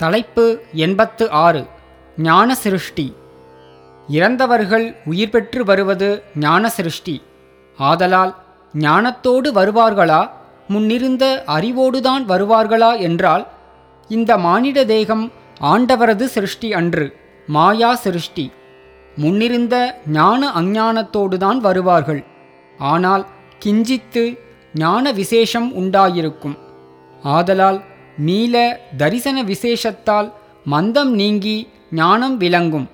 தலைப்பு எண்பத்து ஆறு ஞான சிருஷ்டி இறந்தவர்கள் உயிர் பெற்று வருவது ஞான சிருஷ்டி ஆதலால் ஞானத்தோடு வருவார்களா? முன்னிருந்த அறிவோடுதான் வருவார்களா என்றால் இந்த மானிட தேகம் ஆண்டவரது சிருஷ்டி அன்று மாயா சிருஷ்டி முன்னிருந்த ஞான அஞ்ஞானத்தோடுதான் வருவார்கள். ஆனால் கிஞ்சித்து ஞான விசேஷம் உண்டாயிருக்கும். ஆதலால் மீள தரிசன விசேஷத்தால் மந்தம் நீங்கி ஞானம் விளங்கும்.